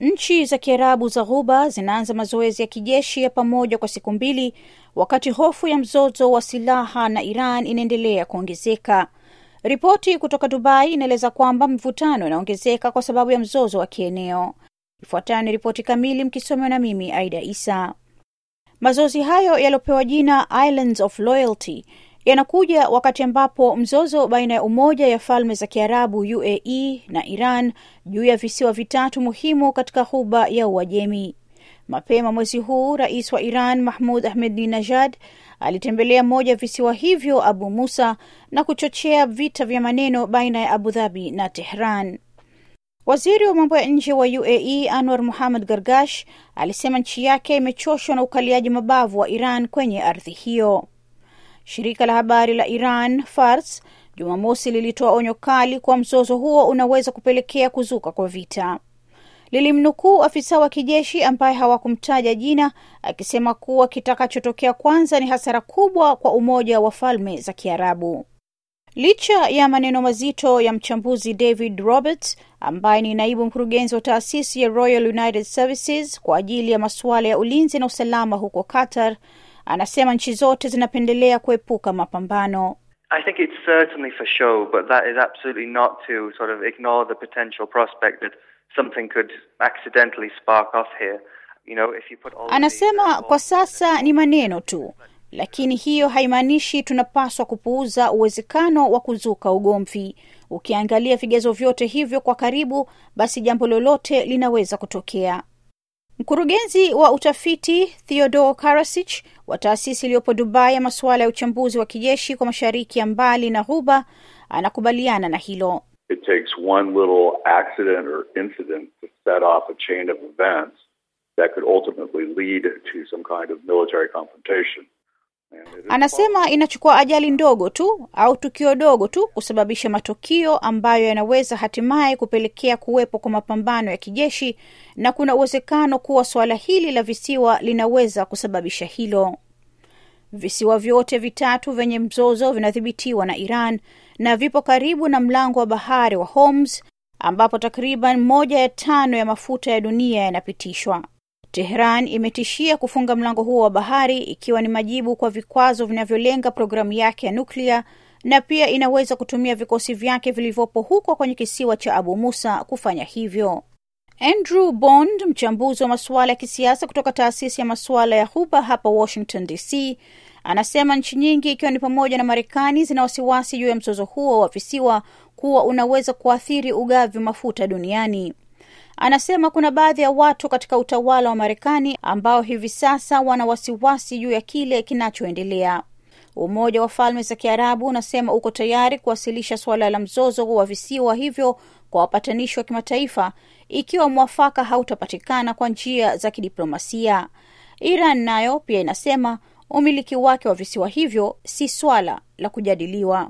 Nchi za Kiarabu za Ghuba zinaanza mazoezi ya kijeshi ya pamoja kwa siku mbili, wakati hofu ya mzozo wa silaha na Iran inaendelea kuongezeka. Ripoti kutoka Dubai inaeleza kwamba mvutano inaongezeka kwa sababu ya mzozo wa kieneo. Ifuatayo ni ripoti kamili, mkisomewa na mimi Aida Isa. Mazoezi hayo yaliyopewa jina Islands of Loyalty yanakuja wakati ambapo mzozo baina ya Umoja ya Falme za Kiarabu UAE na Iran juu ya visiwa vitatu muhimu katika Ghuba ya Uajemi. Mapema mwezi huu, rais wa Iran Mahmud Ahmadinejad alitembelea moja visiwa hivyo, Abu Musa, na kuchochea vita vya maneno baina ya Abu Dhabi na Tehran. Waziri wa mambo ya nje wa UAE Anwar Muhammad Gargash alisema nchi yake imechoshwa na ukaliaji mabavu wa Iran kwenye ardhi hiyo. Shirika la habari la Iran Fars Jumamosi lilitoa onyo kali kuwa mzozo huo unaweza kupelekea kuzuka kwa vita. Lilimnukuu afisa wa kijeshi ambaye hawakumtaja jina akisema kuwa kitakachotokea kwanza ni hasara kubwa kwa Umoja wa Falme za Kiarabu. Licha ya maneno mazito ya mchambuzi David Roberts ambaye ni naibu mkurugenzi wa taasisi ya Royal United Services kwa ajili ya masuala ya ulinzi na usalama huko Qatar, anasema nchi zote zinapendelea kuepuka mapambano. I think it's certainly for show, but that is absolutely not to sort of ignore the potential prospect that something could accidentally spark off here. You know, if you put all Anasema kwa sasa ni maneno tu, lakini hiyo haimaanishi tunapaswa kupuuza uwezekano wa kuzuka ugomvi. Ukiangalia vigezo vyote hivyo kwa karibu, basi jambo lolote linaweza kutokea. Mkurugenzi wa utafiti Theodore Karasich wa taasisi iliyopo Dubai ya masuala ya uchambuzi wa kijeshi kwa mashariki ya mbali na Ghuba anakubaliana na hilo. It takes one little accident or incident to set off a chain of events that could ultimately lead to some kind of military confrontation. Anasema inachukua ajali ndogo tu au tukio dogo tu kusababisha matukio ambayo yanaweza hatimaye kupelekea kuwepo kwa mapambano ya kijeshi, na kuna uwezekano kuwa suala hili la visiwa linaweza kusababisha hilo. Visiwa vyote vitatu vyenye mzozo vinadhibitiwa na Iran na vipo karibu na mlango wa bahari wa Hormuz ambapo takriban moja ya tano ya mafuta ya dunia yanapitishwa. Tehran imetishia kufunga mlango huo wa bahari ikiwa ni majibu kwa vikwazo vinavyolenga programu yake ya nuklia na pia inaweza kutumia vikosi vyake vilivyopo huko kwenye kisiwa cha Abu Musa kufanya hivyo. Andrew Bond, mchambuzi wa masuala ya kisiasa kutoka taasisi ya masuala ya Huba hapa Washington DC, anasema nchi nyingi ikiwa ni pamoja na Marekani zina wasiwasi juu ya mzozo huo wa visiwa kuwa unaweza kuathiri ugavi wa mafuta duniani. Anasema kuna baadhi ya watu katika utawala wa Marekani ambao hivi sasa wana wasiwasi juu ya kile kinachoendelea. Umoja wa Falme za Kiarabu unasema uko tayari kuwasilisha suala la mzozo wa visiwa hivyo kwa wapatanishi wa kimataifa ikiwa mwafaka hautapatikana kwa njia za kidiplomasia. Iran nayo pia inasema umiliki wake wa visiwa hivyo si swala la kujadiliwa.